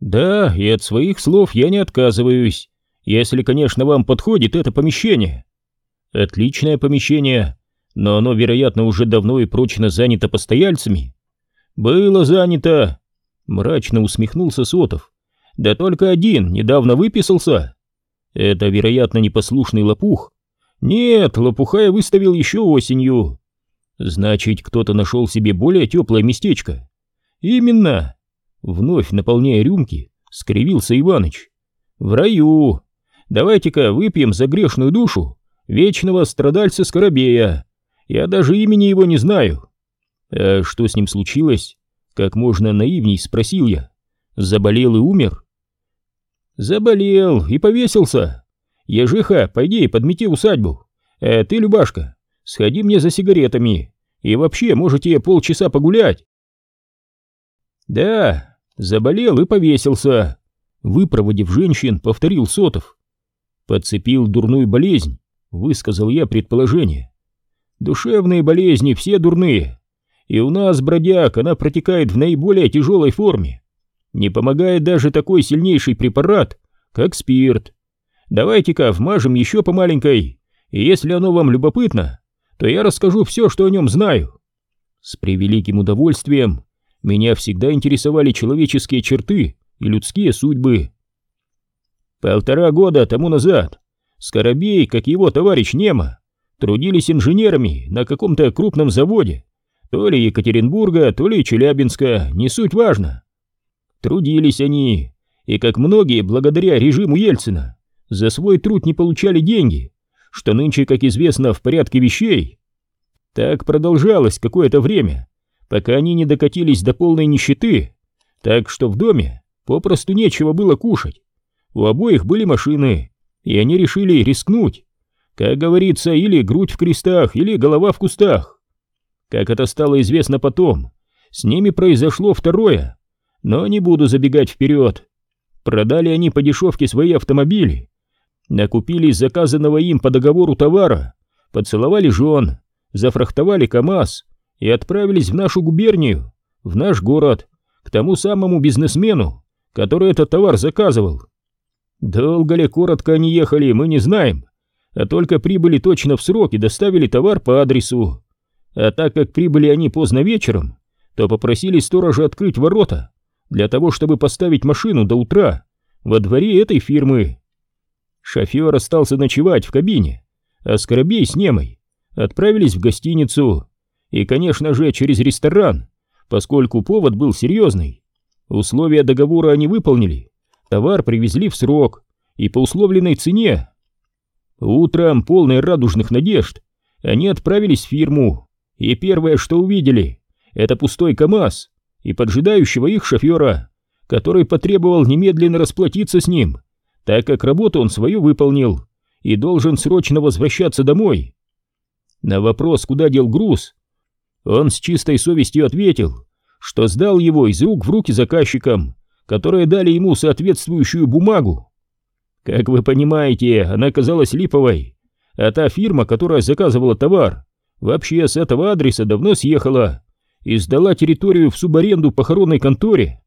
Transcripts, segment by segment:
Да, и от своих слов я не отказываюсь, если, конечно, вам подходит это помещение. Отличное помещение, но оно, вероятно, уже давно и прочно занято постояльцами. Было занято, мрачно усмехнулся Сотов. Да только один недавно выписался. Это, вероятно, непослушный лопух. Нет, лопуха я выставил еще осенью. Значит, кто-то нашел себе более теплое местечко. Именно. Вновь наполняя рюмки, скривился Иваныч. В раю. Давайте-ка выпьем за грешную душу вечного страдальца Скоробея. Я даже имени его не знаю. А что с ним случилось? Как можно наивней спросил я. Заболел и умер? Заболел и повесился. Ежиха, пойди подмети усадьбу. Э, ты, Любашка, сходи мне за сигаретами. И вообще, можете полчаса погулять. Да, заболел и повесился. Выпроводив женщин, повторил Сотов. Подцепил дурную болезнь, высказал я предположение. Душевные болезни все дурные. И у нас, бродяг, она протекает в наиболее тяжелой форме. Не помогает даже такой сильнейший препарат, как спирт. Давайте-ка вмажем еще по маленькой, и если оно вам любопытно, то я расскажу все, что о нем знаю. С превеликим удовольствием меня всегда интересовали человеческие черты и людские судьбы. Полтора года тому назад Скоробей, как его товарищ Нема, трудились инженерами на каком-то крупном заводе, то ли Екатеринбурга, то ли Челябинска, не суть важно. Трудились они, и как многие, благодаря режиму Ельцина, за свой труд не получали деньги, что нынче, как известно, в порядке вещей. Так продолжалось какое-то время, пока они не докатились до полной нищеты, так что в доме попросту нечего было кушать. У обоих были машины, и они решили рискнуть. Как говорится, или грудь в крестах, или голова в кустах. Как это стало известно потом, с ними произошло второе, но не буду забегать вперед. Продали они по дешевке свои автомобили, накупили заказанного им по договору товара, поцеловали жен, зафрахтовали КАМАЗ и отправились в нашу губернию, в наш город, к тому самому бизнесмену, который этот товар заказывал. Долго ли, коротко они ехали, мы не знаем, а только прибыли точно в срок и доставили товар по адресу. А так как прибыли они поздно вечером, то попросили сторожа открыть ворота для того, чтобы поставить машину до утра во дворе этой фирмы. Шофер остался ночевать в кабине, а Скоробей с Немой отправились в гостиницу и, конечно же, через ресторан, поскольку повод был серьезный. Условия договора они выполнили, товар привезли в срок и по условленной цене. Утром, полной радужных надежд, они отправились в фирму, и первое, что увидели, это пустой КАМАЗ и поджидающего их шофера, который потребовал немедленно расплатиться с ним, так как работу он свою выполнил и должен срочно возвращаться домой. На вопрос, куда дел груз, он с чистой совестью ответил, что сдал его из рук в руки заказчикам, которые дали ему соответствующую бумагу. Как вы понимаете, она казалась липовой, а та фирма, которая заказывала товар, вообще с этого адреса давно съехала и сдала территорию в субаренду похоронной конторе.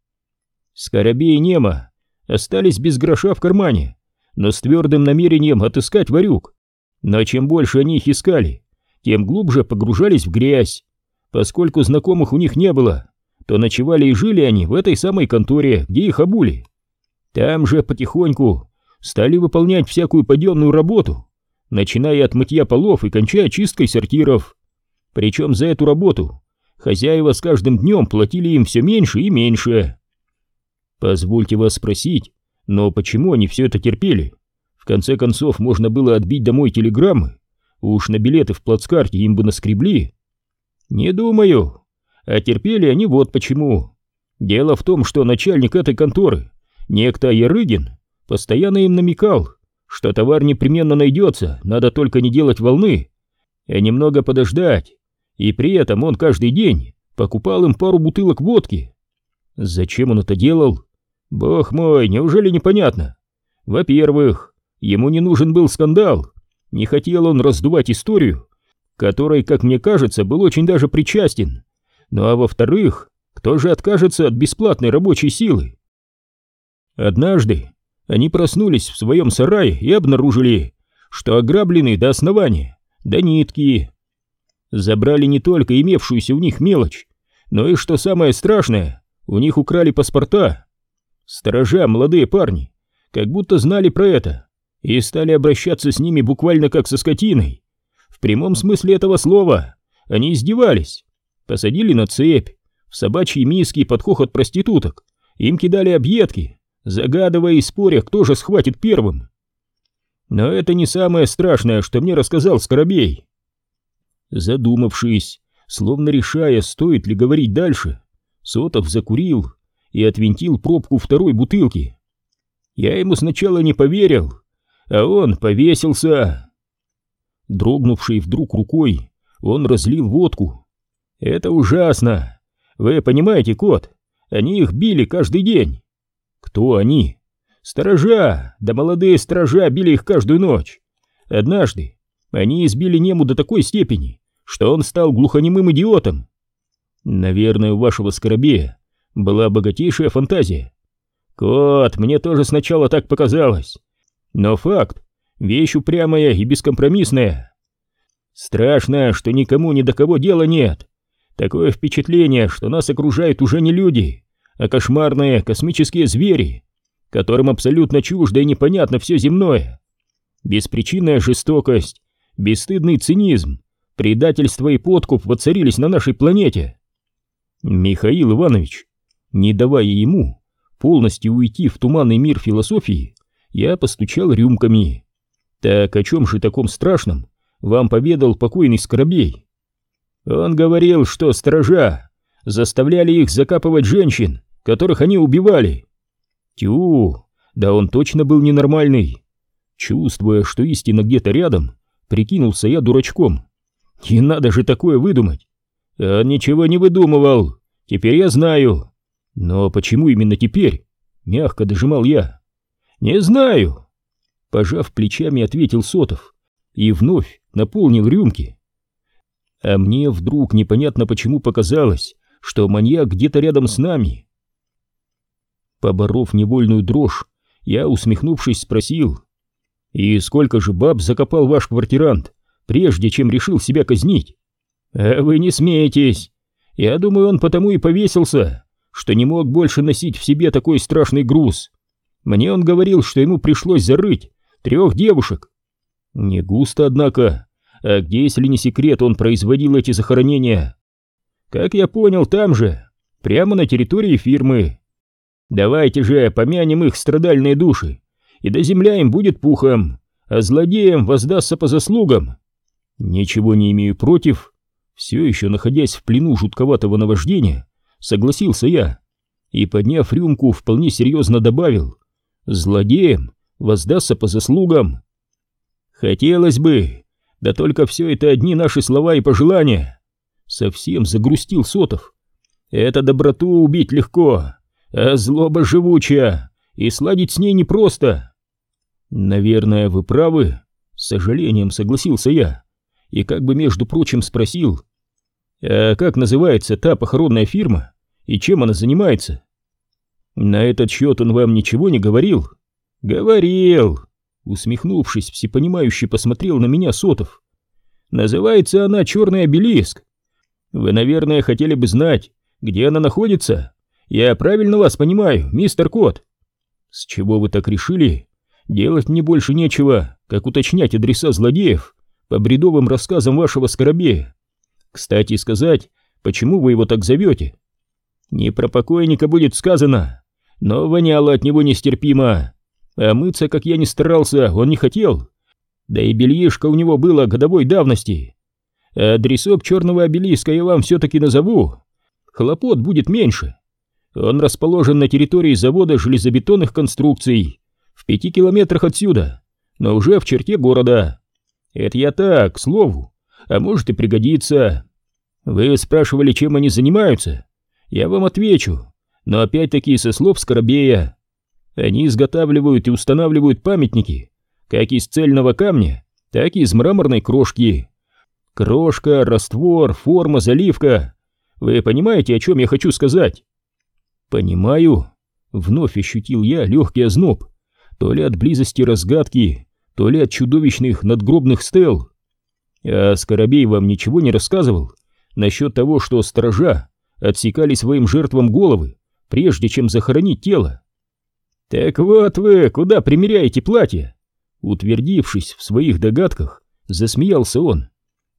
Скоробей и Нема остались без гроша в кармане, но с твердым намерением отыскать варюк. Но чем больше они их искали, тем глубже погружались в грязь, поскольку знакомых у них не было, то ночевали и жили они в этой самой конторе, где их обули. Там же потихоньку стали выполнять всякую подъемную работу, начиная от мытья полов и кончая чисткой сортиров. Причем за эту работу хозяева с каждым днем платили им все меньше и меньше. Позвольте вас спросить, но почему они все это терпели? В конце концов, можно было отбить домой телеграммы, уж на билеты в плацкарте им бы наскребли. Не думаю. А терпели они вот почему. Дело в том, что начальник этой конторы, некто Ярыгин, постоянно им намекал, что товар непременно найдется, надо только не делать волны, а немного подождать. И при этом он каждый день покупал им пару бутылок водки. Зачем он это делал? Бог мой, неужели непонятно? Во-первых, ему не нужен был скандал, не хотел он раздувать историю, которой, как мне кажется, был очень даже причастен. Ну а во-вторых, кто же откажется от бесплатной рабочей силы? Однажды они проснулись в своем сарае и обнаружили, что ограблены до основания, до нитки. Забрали не только имевшуюся у них мелочь, но и, что самое страшное, у них украли паспорта. Сторожа, молодые парни, как будто знали про это и стали обращаться с ними буквально как со скотиной. В прямом смысле этого слова они издевались, посадили на цепь, в собачьи миски под хохот проституток, им кидали объедки, загадывая и споря, кто же схватит первым. Но это не самое страшное, что мне рассказал Скоробей. Задумавшись, словно решая, стоит ли говорить дальше, Сотов закурил и отвинтил пробку второй бутылки. Я ему сначала не поверил, а он повесился. Дрогнувший вдруг рукой, он разлил водку. Это ужасно. Вы понимаете, кот, они их били каждый день. Кто они? Сторожа, да молодые сторожа били их каждую ночь. Однажды они избили Нему до такой степени, что он стал глухонемым идиотом. Наверное, у вашего скоробея была богатейшая фантазия. Кот, мне тоже сначала так показалось. Но факт — вещь упрямая и бескомпромиссная. Страшно, что никому ни до кого дела нет. Такое впечатление, что нас окружают уже не люди, а кошмарные космические звери, которым абсолютно чуждо и непонятно все земное. Беспричинная жестокость, бесстыдный цинизм, предательство и подкуп воцарились на нашей планете. Михаил Иванович, не давая ему полностью уйти в туманный мир философии, я постучал рюмками. Так о чем же таком страшном вам поведал покойный Скоробей? Он говорил, что сторожа заставляли их закапывать женщин, которых они убивали. Тю, да он точно был ненормальный. Чувствуя, что истина где-то рядом, прикинулся я дурачком. И надо же такое выдумать. Он ничего не выдумывал, теперь я знаю. Но почему именно теперь? Мягко дожимал я. Не знаю. Пожав плечами, ответил Сотов и вновь наполнил рюмки. А мне вдруг непонятно почему показалось, что маньяк где-то рядом с нами. Поборов невольную дрожь, я, усмехнувшись, спросил, «И сколько же баб закопал ваш квартирант, прежде чем решил себя казнить?» «А вы не смеетесь. Я думаю, он потому и повесился, что не мог больше носить в себе такой страшный груз. Мне он говорил, что ему пришлось зарыть трех девушек. Не густо, однако. А где, если не секрет, он производил эти захоронения? Как я понял, там же, прямо на территории фирмы. Давайте же помянем их страдальные души, и до земля им будет пухом, а злодеям воздастся по заслугам. Ничего не имею против. Все еще находясь в плену жутковатого наваждения, согласился я и, подняв рюмку, вполне серьезно добавил «Злодеям воздастся по заслугам». Хотелось бы, да только все это одни наши слова и пожелания. Совсем загрустил Сотов. Это доброту убить легко, а злоба живучая, и сладить с ней непросто. Наверное, вы правы, с сожалением согласился я, и как бы, между прочим, спросил, а как называется та похоронная фирма и чем она занимается? На этот счет он вам ничего не говорил? Говорил. Усмехнувшись, всепонимающе посмотрел на меня Сотов. Называется она «Черный обелиск». Вы, наверное, хотели бы знать, где она находится? Я правильно вас понимаю, мистер Кот? С чего вы так решили? Делать мне больше нечего, как уточнять адреса злодеев по бредовым рассказам вашего скоробея. Кстати сказать, почему вы его так зовете? Не про покойника будет сказано, но воняло от него нестерпимо. А мыться, как я не старался, он не хотел. Да и бельишко у него было годовой давности. адресок черного обелиска я вам все-таки назову. Хлопот будет меньше. Он расположен на территории завода железобетонных конструкций, в пяти километрах отсюда, но уже в черте города. Это я так, к слову а может и пригодится. Вы спрашивали, чем они занимаются? Я вам отвечу, но опять-таки со слов Скоробея. Они изготавливают и устанавливают памятники, как из цельного камня, так и из мраморной крошки. Крошка, раствор, форма, заливка. Вы понимаете, о чем я хочу сказать? Понимаю. Вновь ощутил я легкий озноб, то ли от близости разгадки, то ли от чудовищных надгробных стел. А Скоробей вам ничего не рассказывал насчет того, что сторожа отсекали своим жертвам головы, прежде чем захоронить тело? Так вот вы куда примеряете платье? Утвердившись в своих догадках, засмеялся он.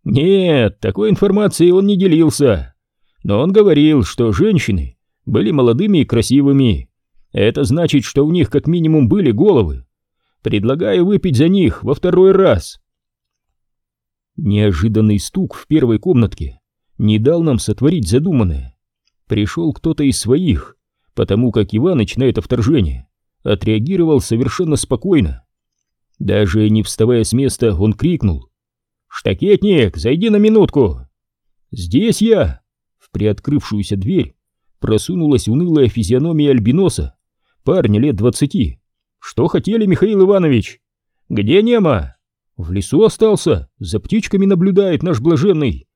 Нет, такой информацией он не делился. Но он говорил, что женщины были молодыми и красивыми. Это значит, что у них как минимум были головы. Предлагаю выпить за них во второй раз. Неожиданный стук в первой комнатке не дал нам сотворить задуманное. Пришел кто-то из своих, потому как Иваныч на это вторжение отреагировал совершенно спокойно. Даже не вставая с места, он крикнул. «Штакетник, зайди на минутку!» «Здесь я!» В приоткрывшуюся дверь просунулась унылая физиономия альбиноса, парня лет двадцати. «Что хотели, Михаил Иванович?» «Где Нема?» «В лесу остался, за птичками наблюдает наш блаженный».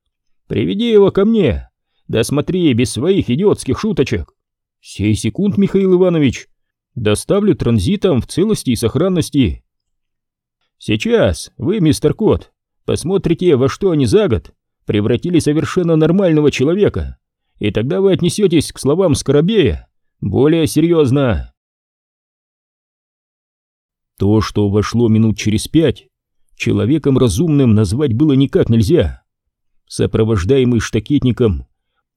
«Приведи его ко мне. Да смотри, без своих идиотских шуточек». «Сей секунд, Михаил Иванович. Доставлю транзитом в целости и сохранности». «Сейчас вы, мистер Кот, посмотрите, во что они за год превратили совершенно нормального человека, и тогда вы отнесетесь к словам Скоробея более серьезно». То, что вошло минут через пять, человеком разумным назвать было никак нельзя. Сопровождаемый штакетником,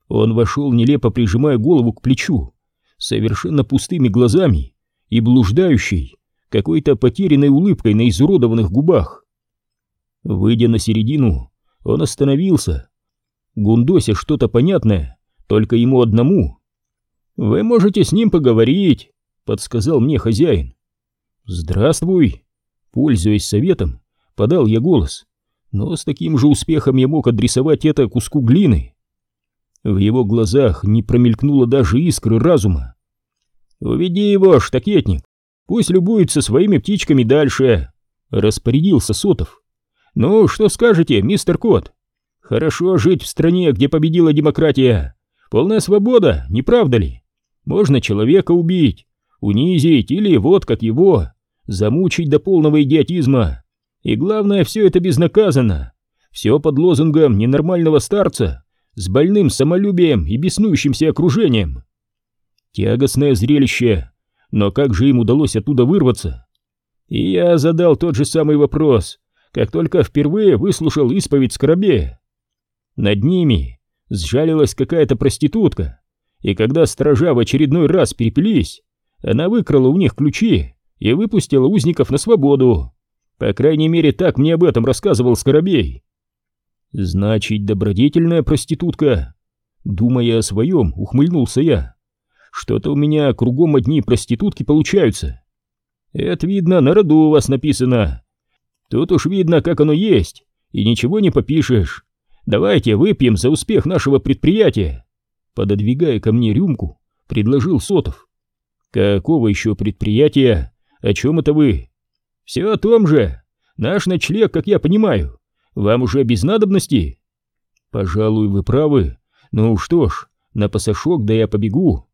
он вошел, нелепо прижимая голову к плечу, совершенно пустыми глазами и блуждающей, какой-то потерянной улыбкой на изуродованных губах. Выйдя на середину, он остановился, гундося что-то понятное, только ему одному. «Вы можете с ним поговорить», — подсказал мне хозяин. «Здравствуй!» Пользуясь советом, подал я голос, но с таким же успехом я мог адресовать это куску глины. В его глазах не промелькнуло даже искры разума. «Уведи его, штакетник, пусть любуется своими птичками дальше», — распорядился Сотов. «Ну, что скажете, мистер Кот? Хорошо жить в стране, где победила демократия. Полная свобода, не правда ли? Можно человека убить, унизить или вот как его, замучить до полного идиотизма. И главное, все это безнаказанно. Все под лозунгом ненормального старца с больным самолюбием и беснующимся окружением. Тягостное зрелище, но как же им удалось оттуда вырваться? И я задал тот же самый вопрос, как только впервые выслушал исповедь Скоробея. Над ними сжалилась какая-то проститутка, и когда сторожа в очередной раз перепились, она выкрала у них ключи и выпустила узников на свободу. По крайней мере, так мне об этом рассказывал Скоробей. Значит, добродетельная проститутка. Думая о своем, ухмыльнулся я. Что-то у меня кругом одни проститутки получаются. Это видно, на роду у вас написано. Тут уж видно, как оно есть, и ничего не попишешь. Давайте выпьем за успех нашего предприятия. Пододвигая ко мне рюмку, предложил Сотов. Какого еще предприятия? О чем это вы? Все о том же. Наш ночлег, как я понимаю, вам уже без надобности? Пожалуй, вы правы. Ну что ж, на пасашок да я побегу.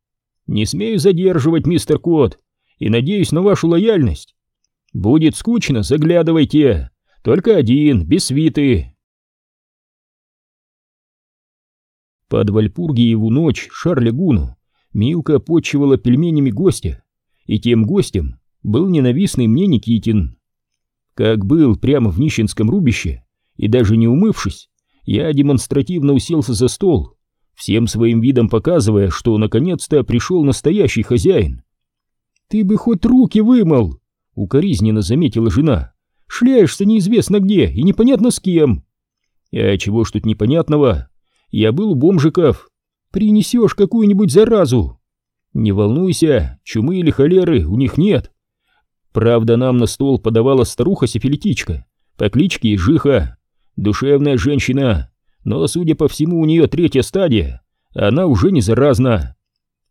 Не смею задерживать, мистер Кот, и надеюсь на вашу лояльность. Будет скучно, заглядывайте. Только один, без свиты. Под Вальпургиеву ночь Шарля Гуну Милка почивала пельменями гостя, и тем гостем был ненавистный мне Никитин. Как был прямо в нищенском рубище, и даже не умывшись, я демонстративно уселся за стол, всем своим видом показывая, что наконец-то пришел настоящий хозяин. «Ты бы хоть руки вымыл!» — укоризненно заметила жена. «Шляешься неизвестно где и непонятно с кем!» «А чего ж тут непонятного? Я был у бомжиков. Принесешь какую-нибудь заразу!» «Не волнуйся, чумы или холеры у них нет. Правда, нам на стол подавала старуха-сифилитичка по кличке Жиха, душевная женщина, но, судя по всему, у нее третья стадия, она уже не заразна.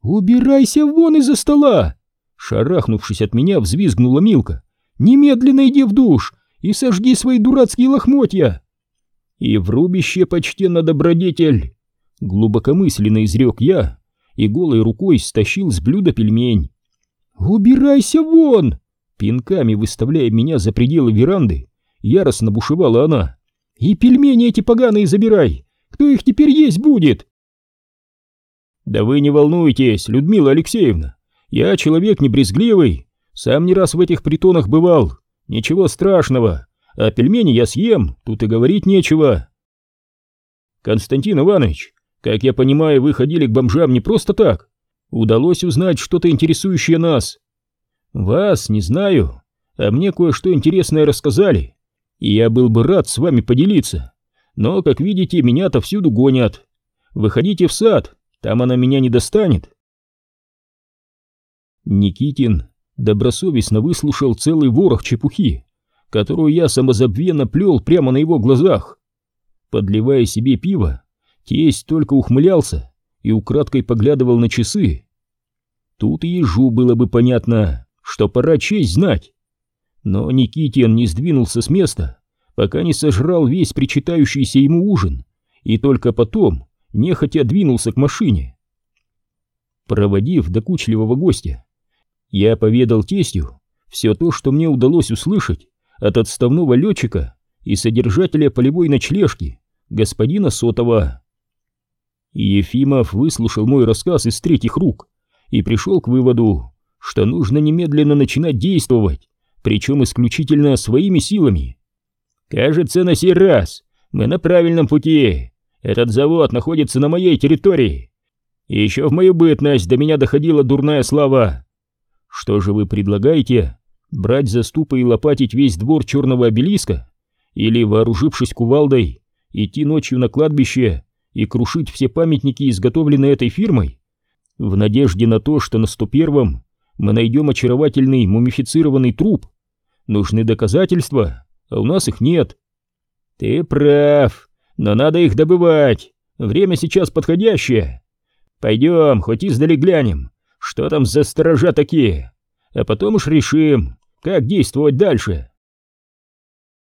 «Убирайся вон из-за стола!» Шарахнувшись от меня, взвизгнула Милка. «Немедленно иди в душ и сожги свои дурацкие лохмотья!» «И в рубище почтенно добродетель!» Глубокомысленно изрек я и голой рукой стащил с блюда пельмень «Убирайся вон!» Пинками выставляя меня за пределы веранды, яростно бушевала она. «И пельмени эти поганые забирай! Кто их теперь есть будет?» «Да вы не волнуйтесь, Людмила Алексеевна, я человек не брезгливый, сам не раз в этих притонах бывал, ничего страшного, а пельмени я съем, тут и говорить нечего». «Константин Иванович, как я понимаю, вы ходили к бомжам не просто так. Удалось узнать что-то интересующее нас. Вас не знаю, а мне кое-что интересное рассказали, и я был бы рад с вами поделиться. Но, как видите, меня-то всюду гонят. Выходите в сад, там она меня не достанет. Никитин добросовестно выслушал целый ворох чепухи, которую я самозабвенно плел прямо на его глазах. Подливая себе пиво, Тесть только ухмылялся и украдкой поглядывал на часы. Тут и ежу было бы понятно, что пора честь знать. Но Никитин не сдвинулся с места, пока не сожрал весь причитающийся ему ужин, и только потом нехотя двинулся к машине. Проводив докучливого гостя, я поведал тестю все то, что мне удалось услышать от отставного летчика и содержателя полевой ночлежки, господина Сотова. Ефимов выслушал мой рассказ из третьих рук и пришел к выводу, что нужно немедленно начинать действовать, причем исключительно своими силами. «Кажется, на сей раз мы на правильном пути. Этот завод находится на моей территории. И еще в мою бытность до меня доходила дурная слава. Что же вы предлагаете? Брать заступы и лопатить весь двор черного обелиска? Или, вооружившись кувалдой, идти ночью на кладбище и крушить все памятники, изготовленные этой фирмой, в надежде на то, что на 101-м мы найдем очаровательный мумифицированный труп. Нужны доказательства, а у нас их нет. Ты прав, но надо их добывать. Время сейчас подходящее. Пойдем, хоть издали глянем, что там за сторожа такие, а потом уж решим, как действовать дальше.